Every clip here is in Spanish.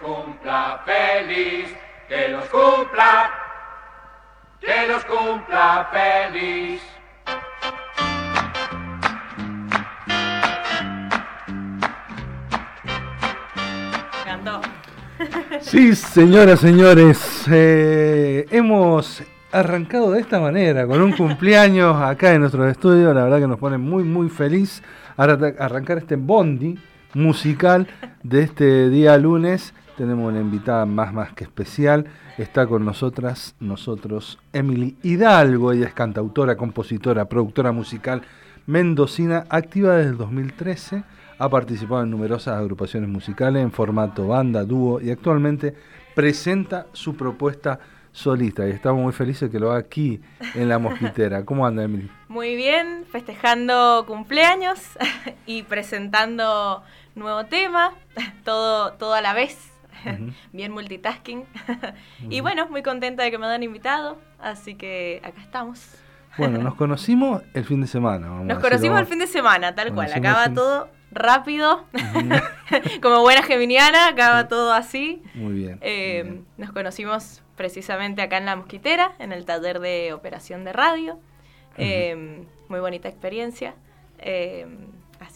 los cumpla feliz, que los cumpla, que los cumpla feliz. Cantó. Sí, señoras, señores, eh, hemos arrancado de esta manera, con un cumpleaños acá en nuestro estudio, la verdad que nos pone muy, muy feliz arra- arrancar este bondi musical de este día lunes. Tenemos una invitada más, más que especial. Está con nosotras, nosotros, Emily Hidalgo. Ella es cantautora, compositora, productora musical mendocina, activa desde el 2013. Ha participado en numerosas agrupaciones musicales en formato banda, dúo y actualmente presenta su propuesta solista. Y estamos muy felices que lo haga aquí en La Mosquitera. ¿Cómo anda, Emily? Muy bien, festejando cumpleaños y presentando nuevo tema, todo, todo a la vez, Bien multitasking. y bueno, muy contenta de que me hayan invitado, así que acá estamos. Bueno, nos conocimos el fin de semana. vamos Nos conocimos el fin de semana, tal cual, acaba fin- todo rápido, como buena geminiana, acaba todo así. Muy bien. Eh, muy bien. nos conocimos precisamente acá en La Mosquitera, en el taller de operación de radio. Eh, muy bonita experiencia. Eh,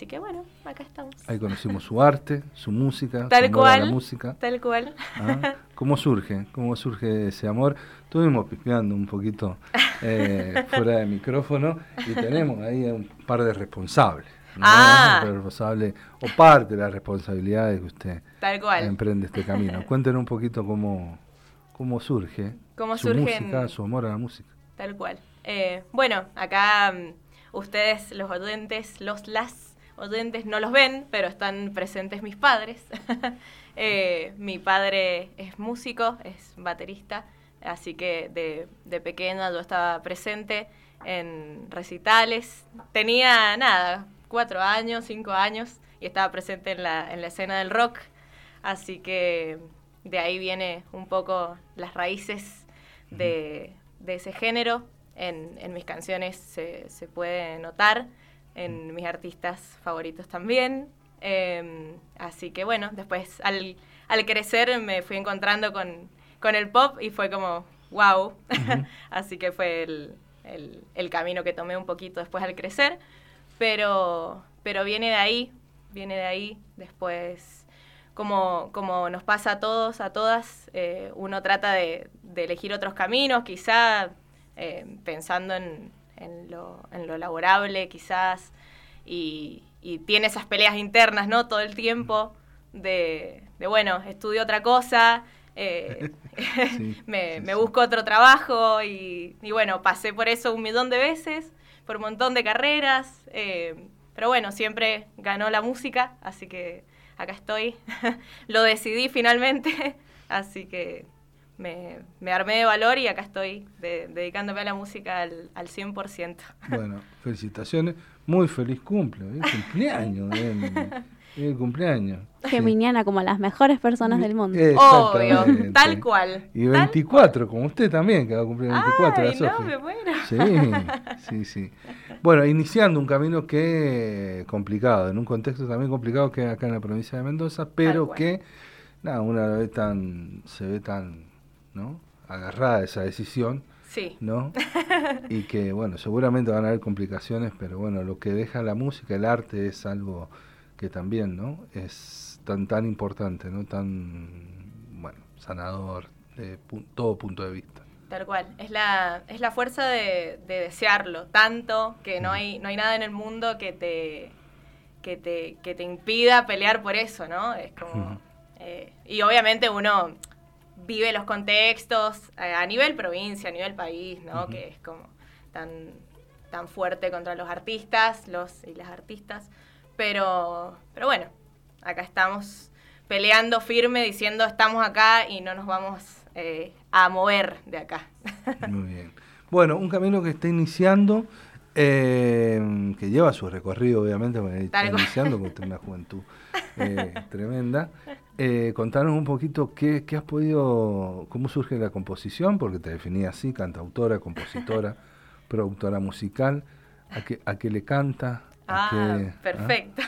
así que bueno, acá estamos. Ahí conocimos su arte, su música, Tal su amor a la música. Tal cual. Ah, ¿Cómo surge? ¿Cómo surge ese amor? Estuvimos pispeando un poquito eh, fuera de micrófono y tenemos ahí un par de responsables. ¿no? Ah. Un par de responsables, o parte de las responsabilidades que usted Tal cual. emprende este camino. Cuéntenos un poquito cómo, cómo surge Cómo su surgen- música, su amor a la música. Tal cual. Eh, bueno, acá mm, ustedes, los oyentes, los las oyentes no los ven, pero están presentes mis padres. Eh, mi padre es músico, es baterista, así que de, de pequeña yo estaba presente en recitales. Tenía nada, cuatro años, cinco años, y estaba presente en la, en la escena del rock. Así que de ahí viene un poco las raíces de, de ese género. En, en mis canciones se, se puede notar, en mis artistas favoritos también. Eh, así que bueno, después al, al crecer me fui encontrando con, con el pop y fue como, wow. así que fue el, el- el camino que tomé un poquito después al crecer. Pero, pero viene de ahí, viene de ahí. Después, como, como nos pasa a todos, a todas, eh, uno trata de, de elegir otros caminos, quizá eh, pensando en, en lo, en lo laborable, quizás, y, y tiene esas peleas internas, ¿no? Todo el tiempo de, de bueno, estudio otra cosa, eh, Sí, me, sí, me sí. busco otro trabajo y, y bueno, pasé por eso un millón de veces, por un montón de carreras, eh, pero bueno, siempre ganó la música, así que acá estoy, lo decidí finalmente, así que me, me armé de valor y acá estoy de- dedicándome a la música al, al 100%. Bueno, felicitaciones. Muy feliz cumple. ¿eh? Cumpleaños. ¿eh? El cumpleaños. Geminiana como las mejores personas del mundo. Obvio, tal cual. Y tal 24, como usted también, que va a cumplir 24, la Ay, no, Sofi. me muero. Sí, sí, sí. Bueno, iniciando un camino que complicado, en un contexto también complicado que acá en la provincia de Mendoza, pero que, nada, una la ve tan, se ve tan, ¿no? Agarrada a esa decisión, Sí, ¿no? Y que, bueno, seguramente van a haber complicaciones, pero bueno, lo que deja la música, el arte es algo que también, ¿no? Es tan, tan importante, ¿no? Tan, bueno, sanador de pu- todo punto de vista. tal cual. Es la, es la fuerza de, de desearlo tanto que no hay, no hay nada en el mundo que te, que te, que te impida pelear por eso, ¿no? Es como... Eh, y obviamente uno vive los contextos eh, a nivel provincia, a nivel país, ¿no? Que es como tan, tan fuerte contra los artistas, los y las artistas. Pero, pero bueno, acá estamos peleando firme, diciendo estamos acá y no nos vamos eh, a mover de acá. Muy bien. Bueno, un camino que está iniciando, eh, que lleva su recorrido, obviamente, está iniciando, tiene una juventud eh, tremenda. Eh, contanos un poquito qué, qué has podido, cómo surge la composición, porque te definí así, cantautora, compositora, productora musical, a qué, a qué le canta. a Ah, qué- ¿ah? perfecto.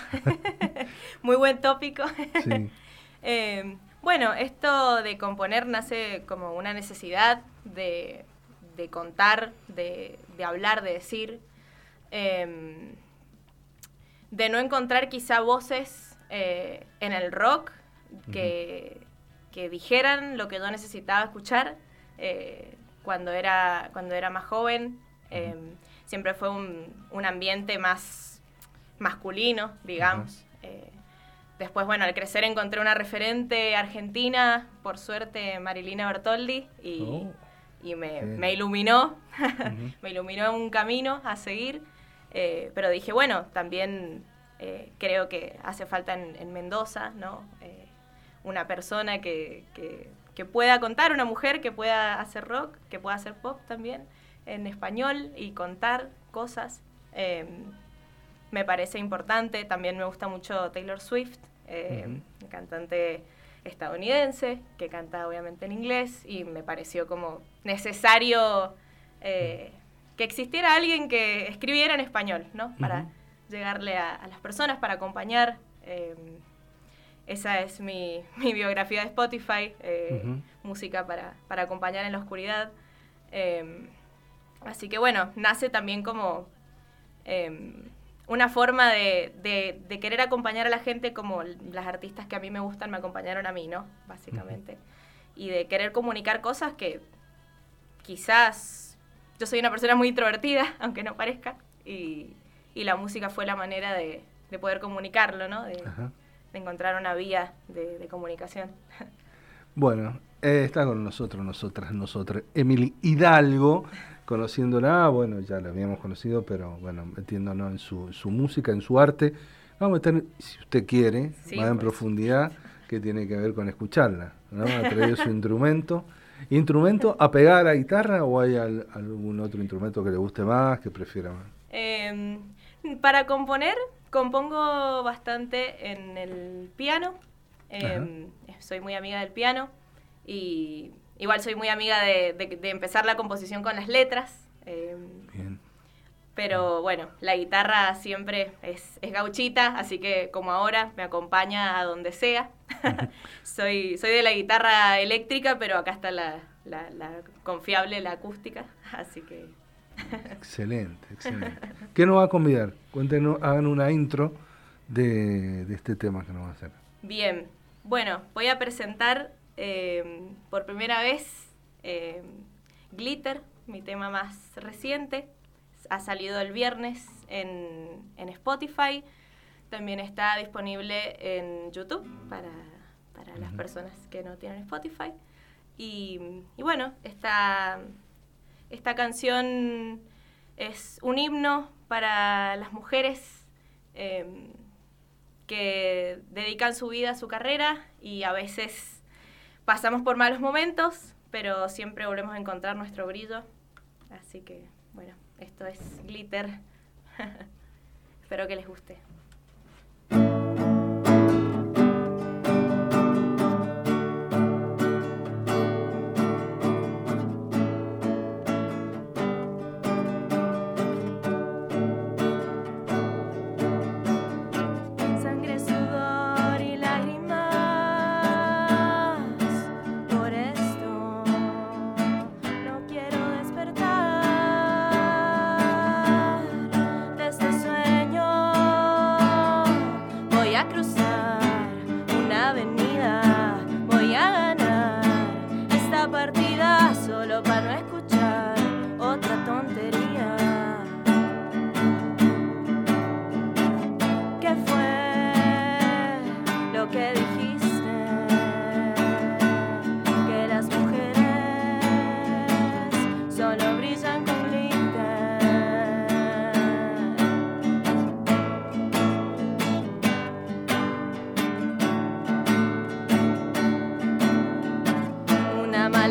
Muy buen tópico. Sí. Eh, Bueno, esto de componer nace como una necesidad de, contar, de, hablar, de decir, em, de no encontrar quizá voces eh, en el rock que, dijeran lo que yo necesitaba escuchar eh, cuando, era, cuando era más joven. Em, siempre fue un, un, ambiente más masculino, digamos. Después, bueno, al crecer encontré una referente argentina, por suerte Marilina Bertoldi, y, oh, me, iluminó, me iluminó un camino a seguir. Eh, pero dije, bueno, también eh, creo que hace falta en, Mendoza, ¿no? Eh, una persona que, que, pueda contar, una mujer que pueda hacer rock, que pueda hacer pop también en español y contar cosas. me parece importante, también me gusta mucho Taylor Swift, eh, cantante estadounidense, que canta obviamente en inglés, y me pareció como necesario eh, que existiera alguien que escribiera en español, ¿no? Para llegarle a, las personas, para acompañar. Eh, esa es mi, biografía de Spotify, música para, para, acompañar en la oscuridad. así que bueno, nace también como una forma de, de, querer acompañar a la gente como las artistas que a mí me gustan me acompañaron a mí, ¿no? Básicamente. Y de querer comunicar cosas que quizás yo soy una persona muy introvertida, aunque no parezca, y, y la música fue la manera de, de poder comunicarlo, ¿no? De, encontrar una vía de, comunicación. Bueno, eh, está con nosotros, nosotras, nosotras, Emily Hidalgo conociéndola, bueno, ya la habíamos conocido, pero bueno, metiéndonos en su, su música, en su arte. Vamos a meter, si usted quiere, más en pues. profundidad, que tiene que ver con escucharla. ¿no? Ha traído su instrumento. ¿Instrumento a pegar a la guitarra o hay algún otro instrumento que le guste más, que prefiera más? Em, para componer, compongo bastante en el piano. Em, soy muy amiga del piano y Igual soy muy amiga de, empezar la composición con las letras. Eh, pero bueno, la guitarra siempre es, gauchita, así que como ahora me acompaña a donde sea. soy, soy de la guitarra eléctrica, pero acá está la, confiable, la acústica, así que... excelente, excelente. ¿Qué nos va a convidar? Cuéntenos, hagan una intro de, de este tema que nos va a hacer. Bien, bueno, voy a presentar Em, por primera vez em, Glitter, mi tema más reciente, ha salido el viernes en, Spotify. También está disponible en YouTube para, las personas que no tienen Spotify. Y, bueno, esta, esta canción es un himno para las mujeres em, que dedican su vida a su carrera y a veces pasamos por malos momentos, pero siempre volvemos a encontrar nuestro brillo. Así que, bueno, esto es Glitter. Espero que les guste.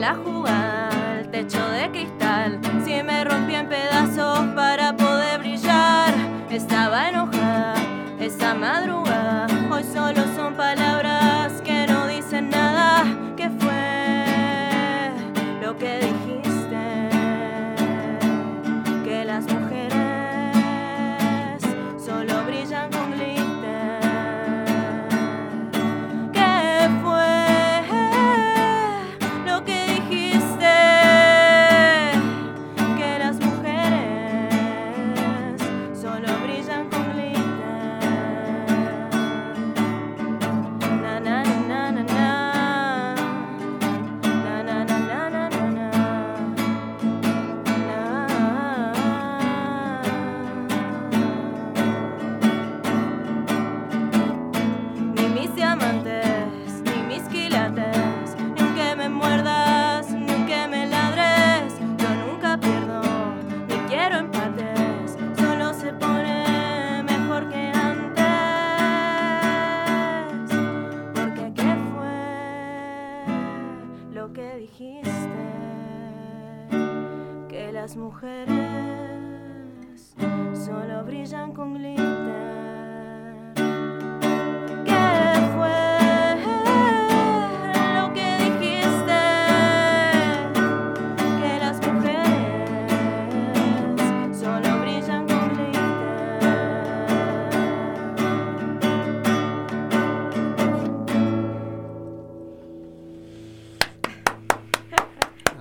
la jugar al techo de cristal. Si me rompí en pedazos para poder brillar, estaba en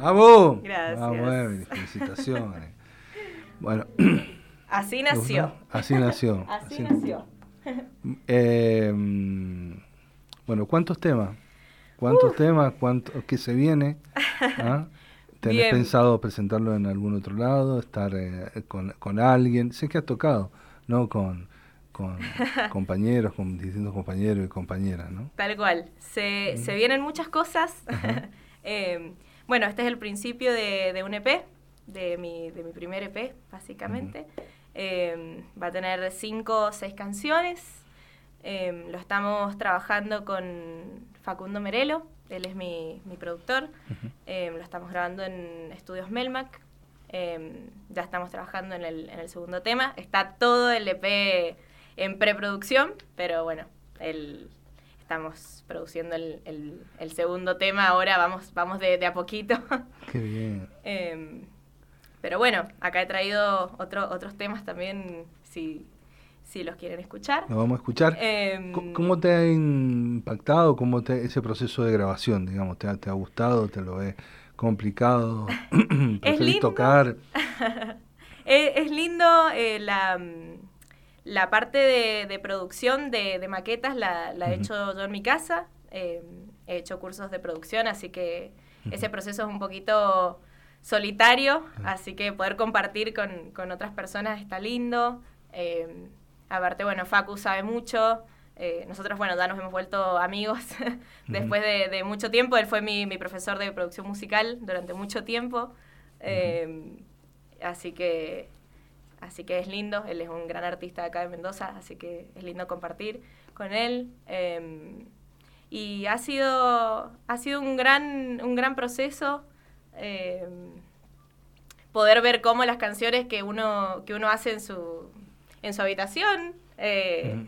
¡Vamos! Gracias. Vamos, felicitaciones. bueno, Así ¿te nació. Así nació. Así nació. Eh, mm, bueno, ¿cuántos temas? ¿Cuántos temas? ¿Cuánto, ¿Qué se viene? ¿Ah? ¿Tenés Bien. pensado presentarlo en algún otro lado? ¿Estar eh, con, con alguien? Sé que has tocado, ¿no? Con, con compañeros, con distintos compañeros y compañeras, ¿no? Tal cual. Se, se vienen muchas cosas. Eh, bueno, este es el principio de, de un EP, de mi, de mi primer EP, básicamente. Eh, va a tener cinco o seis canciones. Eh, lo estamos trabajando con Facundo Merelo, él es mi, mi productor. Eh, lo estamos grabando en Estudios Melmac. Ya estamos trabajando en el, en el segundo tema. Está todo el EP en preproducción, pero bueno, el, estamos produciendo el, el- el segundo tema ahora, vamos, vamos de, de a poquito. Qué bien. Em, pero bueno, acá he traído otro, otros temas también, si, si los quieren escuchar. Lo vamos a escuchar. Em, ¿Cómo te ha impactado cómo te, ese proceso de grabación? Digamos, ¿te ha, te ha gustado? ¿Te lo ves complicado? ¿Preferís tocar? Es, es lindo eh, la, la parte de, de producción de, de maquetas, la, la he hecho yo en mi casa. eh, he hecho cursos de producción, así que ese proceso es un poquito solitario, así que poder compartir con, con otras personas está lindo. Eh, aparte, bueno, Facu sabe mucho. eh, nosotros, bueno, ya nos hemos vuelto amigos después de, de mucho tiempo. Él fue mi, mi profesor de producción musical durante mucho tiempo. Eh, Así que, así que es lindo. Él es un gran artista acá de Mendoza, así que es lindo compartir con él. Eh, y ha sido, ha sido un gran, un gran proceso. eh, poder ver cómo las canciones que uno, que uno hace en su, en su habitación, eh,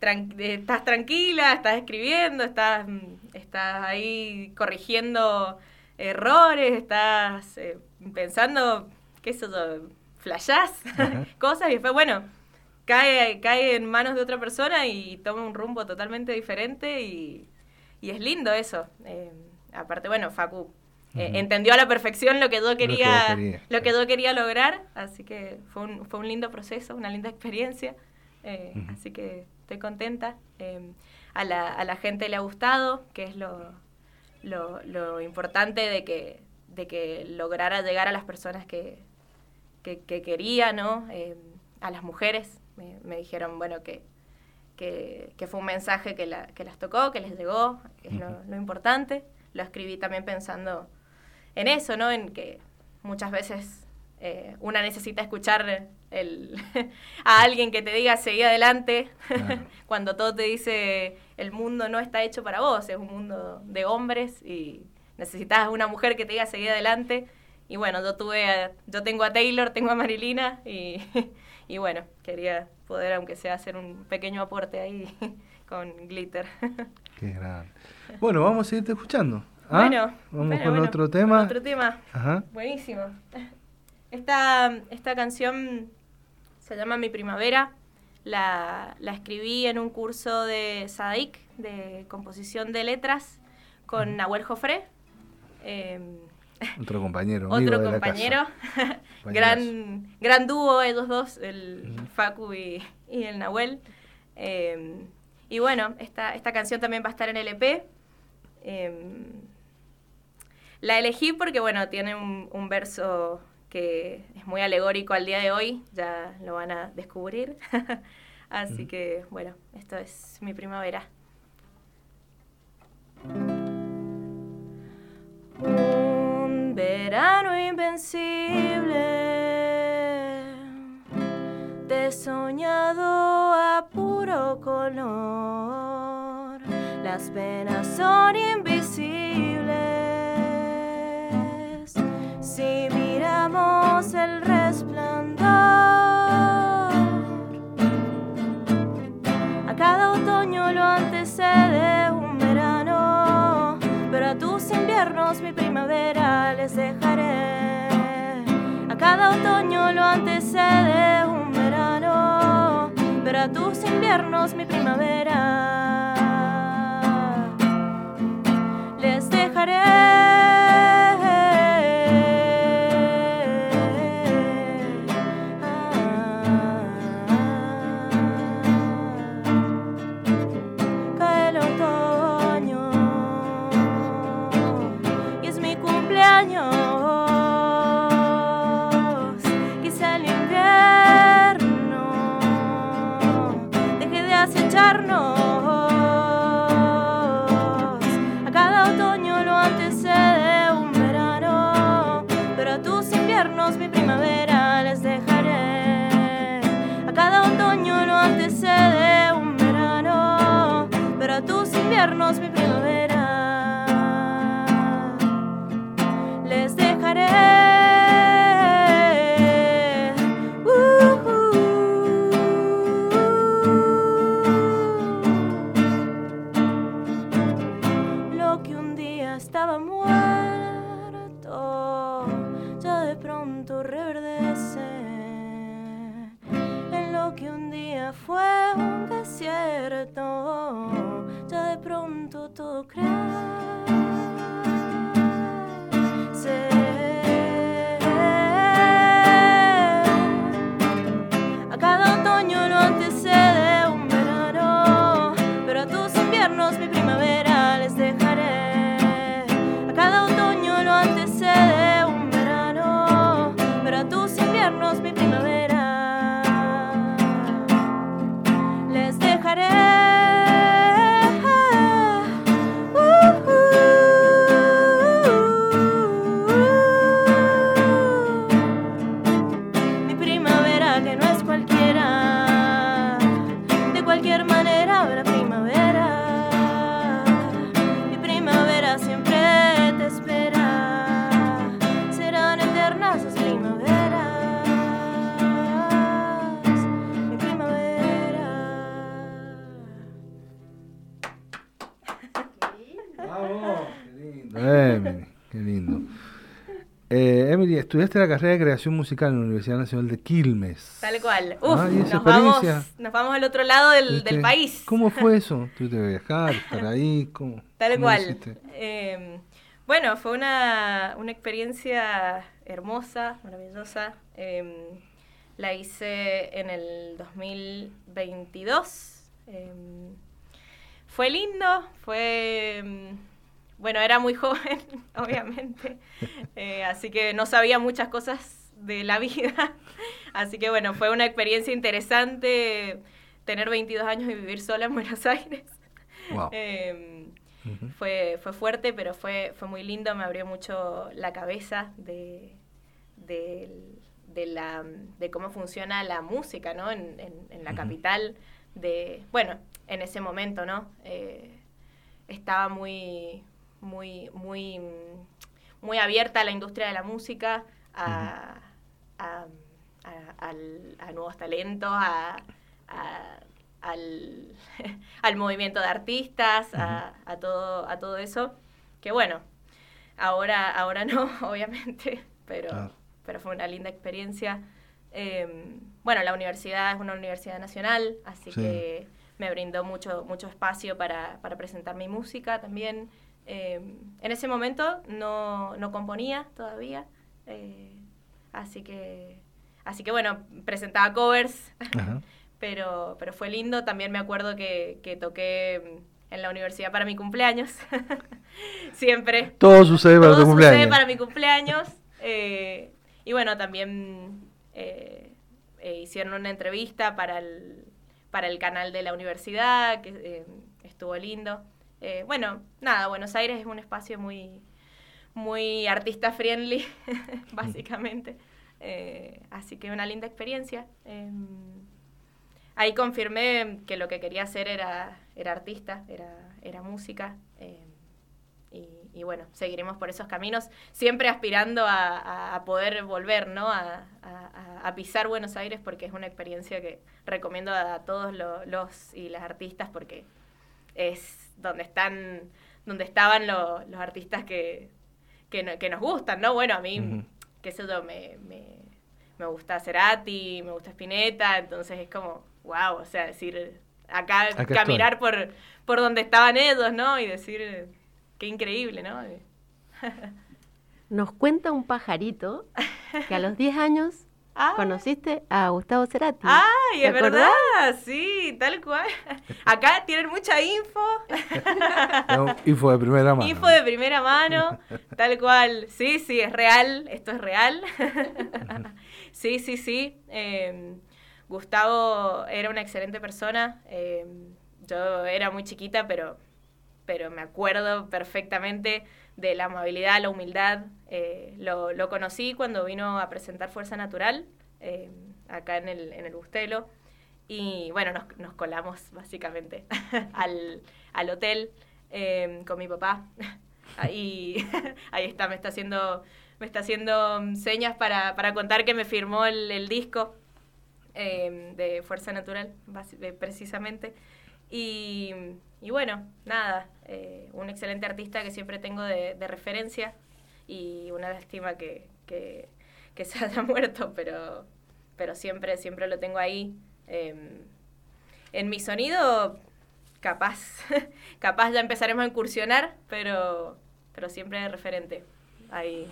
tran- eh, estás tranquila, estás escribiendo, estás, estás ahí corrigiendo errores, estás eh, pensando, qué sé yo, flashás Ajá. cosas y después, bueno, cae, cae en manos de otra persona y toma un rumbo totalmente diferente y, y es lindo eso. Eh, aparte, bueno, Facu eh, entendió a la perfección lo que yo que quería, lo que yo quería lograr, así que fue un, fue un lindo proceso, una linda experiencia. eh. Así que estoy contenta. A, la, a la gente le ha gustado, que es lo, lo, lo importante de que, de que lograra llegar a las personas que, que, que quería, ¿no? Eh, a las mujeres. Me, me dijeron, bueno, que, que, que fue un mensaje que, la- que las tocó, que les llegó, que es lo, importante. Lo escribí también pensando en eso, ¿no? En que muchas veces eh, una necesita escuchar el, a alguien que te diga seguí adelante, Claro. cuando todo te dice el mundo no está hecho para vos, es un mundo de hombres y necesitas una mujer que te diga seguí adelante. Y bueno, yo tuve, a- yo tengo a Taylor, tengo a Marilina y, y bueno, quería poder, aunque sea, hacer un pequeño aporte ahí con glitter. Qué grande. Bueno, vamos a seguirte escuchando. ¿ah? Bueno, vamos bueno, con bueno, otro con tema. Otro tema. Ajá. Buenísimo. Esta, esta canción se llama Mi Primavera. La, la escribí en un curso de SADIC, de composición de letras, con Nahuel Jofré. eh, Otro compañero. otro de compañero. gran, gran dúo ellos dos, el. Facu y, y el Nahuel. Eh, y bueno, esta, esta canción también va a estar en el EP. Eh, la elegí porque, bueno, tiene un, un verso que es muy alegórico al día de hoy, ya lo van a descubrir. Así que, bueno, esto es mi primavera invencible. Te he soñado a puro color. Las penas son invisibles. Si miramos el resplandor, a cada otoño lo antecede un verano, pero a tus inviernos mi primavera les dejaré. Cada otoño lo antecede un verano, pero a tus inviernos mi primavera les dejaré. Estaba muerto, ya de pronto reverdece. En lo que un día fue un desierto, ya de pronto todo crece. Estudiaste la carrera de creación musical en la Universidad Nacional de Quilmes. Tal cual. Uf, Ah, ¿y esa nos, vamos, nos vamos al otro lado del, del ¿Tuviste- país. ¿Cómo fue eso? ¿Tuviste que viajar, estar ahí? ¿Cómo, Tal cómo cual. Eh, bueno, fue una, una experiencia hermosa, maravillosa. Eh, la hice en el 2022. Eh, fue lindo, fue... Bueno, era muy joven, obviamente, eh, así que no sabía muchas cosas de la vida. Así que bueno, fue una experiencia interesante tener 22 años y vivir sola en Buenos Aires. Wow. Eh, Ujú. fue, fue fuerte, pero fue, fue muy lindo, me abrió mucho la cabeza de, de, la, de cómo funciona la música, ¿no? En, en- en la capital, de, bueno, en ese momento, ¿no? Eh, estaba muy, muy, muy, muy abierta a la industria de la música, a, a- a- nuevos talentos, al, al movimiento de artistas, a, a todo, a todo eso. Que bueno, ahora, ahora no, obviamente, pero, Claro. pero fue una linda experiencia. Eh, bueno, la universidad es una universidad nacional, así Sí. que me brindó mucho, mucho espacio para, para presentar mi música también. Eh, en ese momento no, no componía todavía, eh, así que así que bueno, presentaba covers, Ajá. pero, pero fue lindo. También me acuerdo que, que toqué en la universidad para mi cumpleaños, siempre. Todo sucede para Todo tu sucede cumpleaños. para mi cumpleaños. eh, y bueno, también eh, eh, hicieron una entrevista para el, para el canal de la universidad, que eh, estuvo lindo. Eh, bueno, nada, Buenos Aires es un espacio muy, muy artista friendly, básicamente. Eh, así que una linda experiencia. Em, ahí confirmé que lo que quería hacer era, era artista, era, era música. eh, y, bueno, seguiremos por esos caminos, siempre aspirando a, poder volver, ¿no? A, pisar Buenos Aires porque es una experiencia que recomiendo a todos lo- los y las artistas porque es donde están donde estaban lo- los artistas que, que, no- que nos gustan, ¿no? Bueno, a mí, Ujú. qué sé yo, me, me, me gusta Cerati, me gusta Spinetta, entonces es como, wow, o sea, decir, acá, Acá caminar por, por donde estaban ellos, ¿no? Y decir, qué increíble, ¿no? Nos cuenta un pajarito que a los 10 años Ah. conociste a Gustavo Cerati. ¡Ay, ¿Te es verdad! Sí, tal cual. Acá tienen mucha info. Info de primera mano. Info de primera mano, tal cual. Sí, sí, es real, esto es real. sí, sí, sí. Eh, Gustavo era una excelente persona. Eh, yo era muy chiquita, pero, pero me acuerdo perfectamente de la amabilidad, la humildad. Eh, lo, conocí cuando vino a presentar Fuerza Natural, eh, acá en el, en el Bustelo. Y bueno, nos, nos colamos básicamente al, al hotel eh, con mi papá. Ahí, ahí está, me está haciendo, me está haciendo mm, señas para, para contar que me firmó el, disco de Fuerza Natural, precisamente. Y, y bueno, nada, eh, un excelente artista que siempre tengo de, referencia y una lástima que, que, se haya muerto, pero, pero siempre, siempre lo tengo ahí. Eh, en mi sonido, capaz, capaz ya empezaremos a incursionar, pero, pero siempre de referente. Ahí.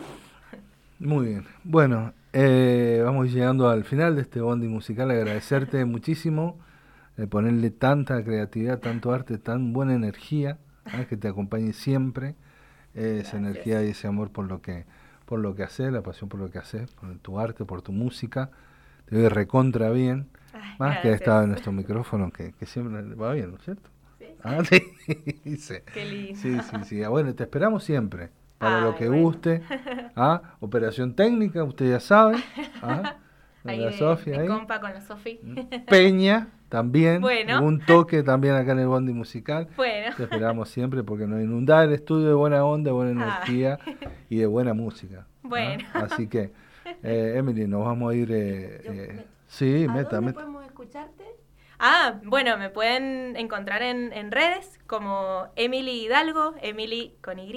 Muy bien. Bueno, eh, vamos llegando al final de este bondi musical. Agradecerte muchísimo de ponerle tanta creatividad, tanto arte, tan buena energía, ¿ah? que te acompañe siempre. eh, esa energía y ese amor por lo que por lo que haces, la pasión por lo que haces, por tu arte, por tu música. Te veo recontra bien. Ay, Más que ha estado en nuestro micrófono, que, que siempre va bien, ¿no es cierto? Sí. Ah, sí. sí. Qué lindo. Sí, sí, sí. Ah, Bueno, te esperamos siempre. Para lo que bueno. guste. Ah, operación técnica, usted ya sabe. Ah, Ahí de, Sofía de ahí. compa con la Sofi. Peña también. Bueno. Un toque también acá en el Bondi Musical. Bueno. Te esperamos siempre porque nos inunda el estudio de buena onda, de buena Ah. energía y de buena música. ¿ah? Bueno. Así que, eh, Emily, nos vamos a ir. eh, Yo- eh, me- sí, ¿A meta, dónde meta. podemos escucharte? Ah, bueno, me pueden encontrar en, en redes como Emily Hidalgo, Emily con Y,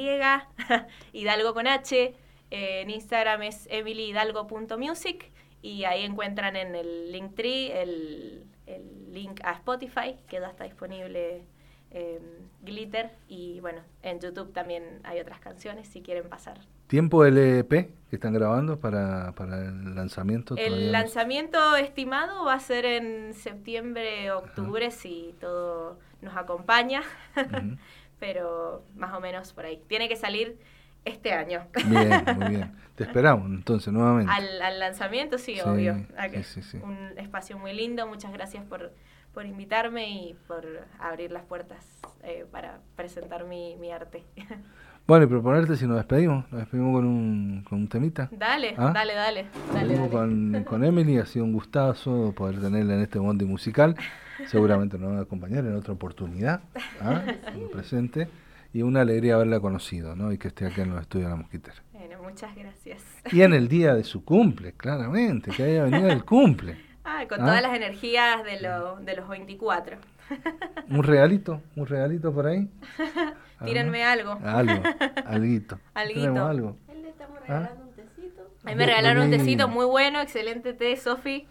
Hidalgo con H. Eh, en Instagram es emilyhidalgo.music y ahí encuentran en el Linktree el, el link a Spotify, que ya está disponible eh, Glitter. Y bueno, en YouTube también hay otras canciones si quieren pasar. ¿Tiempo LP que están grabando para, para el lanzamiento? El no- lanzamiento estimado va a ser en septiembre, octubre, si todo nos acompaña, pero más o menos por ahí. Tiene que salir este año. Bien, muy bien. Te esperamos entonces nuevamente. Al, al lanzamiento, sí, Sí, obvio. Sí, sí. Un espacio muy lindo. Muchas gracias por, por invitarme y por abrir las puertas eh, para presentar mi, mi arte. Bueno, y proponerte si nos despedimos. Nos despedimos con un, con un temita. dale, ¿Ah? dale, dale, Nos dale, dale. con, con Emily. Ha sido un gustazo poder tenerla en este bondi musical. Seguramente nos va a acompañar en otra oportunidad. ¿ah? Como presente. Y una alegría haberla conocido, ¿no? Y que esté acá en los estudios de la Mosquitera. Bueno, muchas gracias. Y en el día de su cumple, claramente, que haya venido el cumple. Ah, con ¿Ah? todas las energías de, lo, de los 24. Un regalito, un regalito por ahí. Ah, Tírenme algo. Algo, alguito. Alguito. Tenemos algo. Él le estamos ¿Ah? regalando un tecito. Ahí me regalaron un tecito muy bueno, excelente té, Sofi.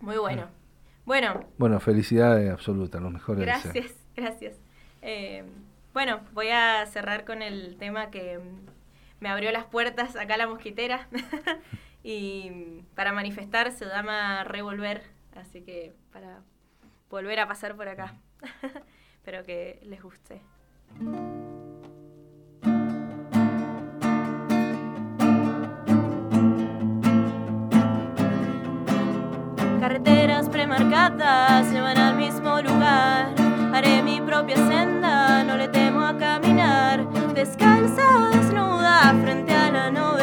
Muy bueno. Bueno, Bueno, felicidades absolutas, los mejores deseos. gracias, gracias. Eh, bueno, voy a cerrar con el tema que me abrió las puertas acá la mosquitera. y para manifestar se llama revolver, así que para volver a pasar por acá. Espero que les guste. Carreteras premarcadas llevan al mismo lugar. Haré mi propia Descalza, desnuda, frente a la novedad.